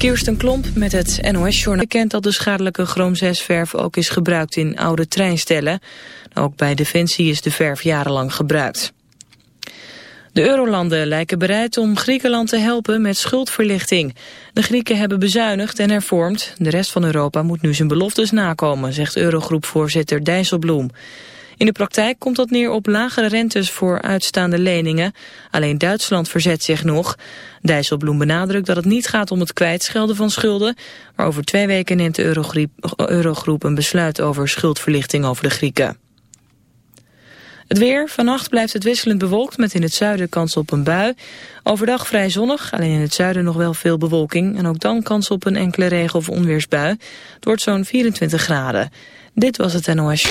Kirsten Klomp met het NOS-journaal bekend dat de schadelijke chroom 6-verf ook is gebruikt in oude treinstellen. Ook bij Defensie is de verf jarenlang gebruikt. De eurolanden lijken bereid om Griekenland te helpen met schuldverlichting. De Grieken hebben bezuinigd en hervormd. De rest van Europa moet nu zijn beloftes nakomen, zegt Eurogroepvoorzitter Dijsselbloem. In de praktijk komt dat neer op lagere rentes voor uitstaande leningen. Alleen Duitsland verzet zich nog. Dijsselbloem benadrukt dat het niet gaat om het kwijtschelden van schulden. Maar over twee weken neemt de Eurogroep een besluit over schuldverlichting over de Grieken. Het weer. Vannacht blijft het wisselend bewolkt met in het zuiden kans op een bui. Overdag vrij zonnig, alleen in het zuiden nog wel veel bewolking. En ook dan kans op een enkele regen- of onweersbui. Het wordt zo'n 24 graden. Dit was het NOS.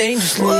dangerously.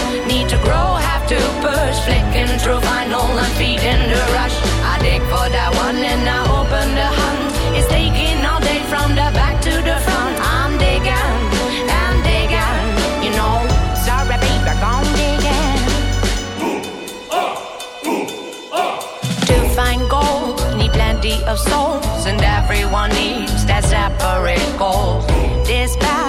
need to grow, have to push. Flicking through vinyl and feeding the rush. I dig for that one and I open the hunt. It's taking all day from the back to the front. I'm digging, I'm digging, you know. Sorry, baby, gone digging. To find gold, need plenty of souls, and everyone needs that separate goal. This path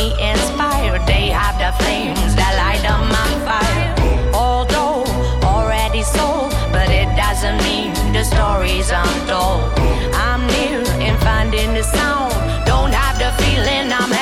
me inspired. They have the flames that light up my fire. Although already sold, but it doesn't mean the story's untold. I'm near in finding the sound. Don't have the feeling I'm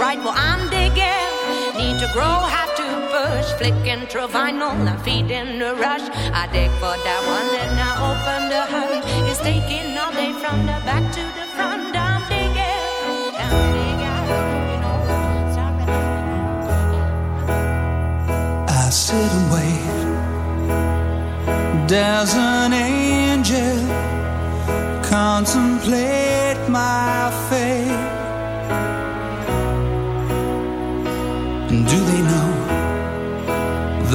right. Well, I'm digging, need to grow, have to push. Flicking through vinyl and feeding the rush. I dig for that one and I open the hunt. It's taking all day from the back to the front. I'm digging, I'm digging, you know. I sit and wait. There's an angel contemplate my fate.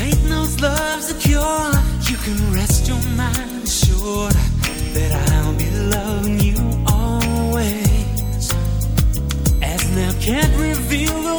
ain't no love's a cure. You can rest your mind assured that I'll be loving you always. As now can't reveal the